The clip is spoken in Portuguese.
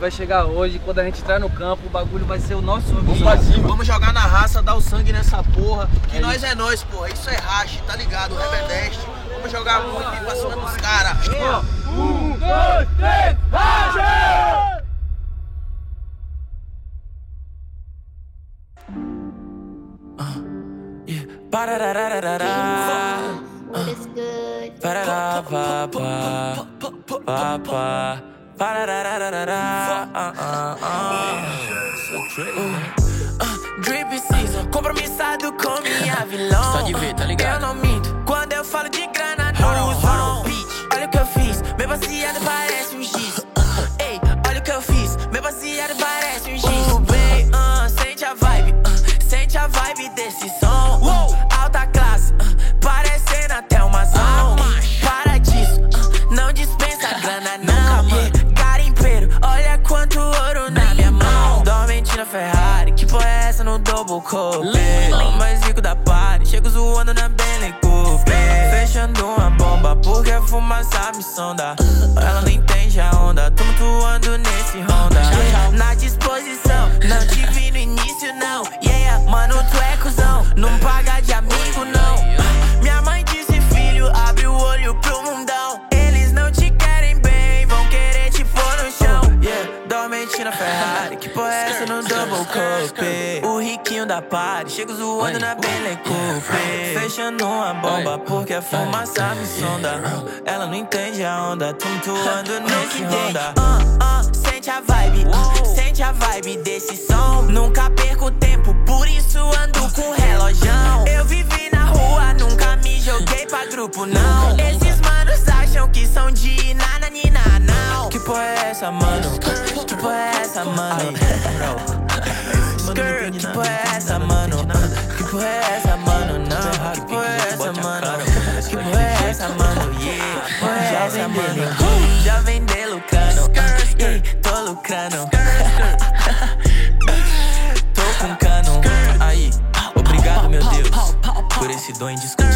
vai chegar hoje. Quando a gente entrar no campo, o bagulho vai ser o nosso Vamos pra cima. Vamos jogar na raça, dar o sangue nessa porra. Que é nós isso. é nós, porra. Isso é racha, tá ligado? Rebedeste. Vamos jogar muito e pra cima dos caras. Um, dois, três, racha! Ba, ba, ba, ba. Ba-da-da-da-da-da. Uh-uh-uh. So uh, drip season, compromissado com minha vilão. Só de ver, tá ligado? Eu não minto quando eu falo de grana no som. Olha o que eu fiz, meu baseado parece um giz. Ei, olha o que eu fiz, meu baseado parece um giz. Uh, bem, uh, sente a vibe, uh, sente a vibe desse som. No double cup? O mais rico da party, chego zoando na Bentley Coupe. Fechando uma bomba, porque a fumaça me sonda. Ela não na Ferrari, que porra é essa no double cup? O riquinho da party, chego zoando na Bentley Coupe. Fechando uma bomba, porque a fumaça me sonda. Ela não entende a onda, tumultuando nesse Honda. Uh, uh, sente a vibe, uh, sente a vibe desse som. Nunca perco tempo, por isso ando com relojão. Eu vivi na rua, nunca me joguei pra grupo, não. Esses manos acham que são de nananina, não. Que porra é essa, mano? Que porra é essa, mano? Skirt, que porra é essa, mano? Que porra é essa, mano? Não, que porra é essa, mano? Que porra é essa, mano? Yeah, que porra é essa, mano? Já vender lucrando, tô lucrando. Tô com cano, aí, obrigado, meu Deus, por esse dom indiscutível.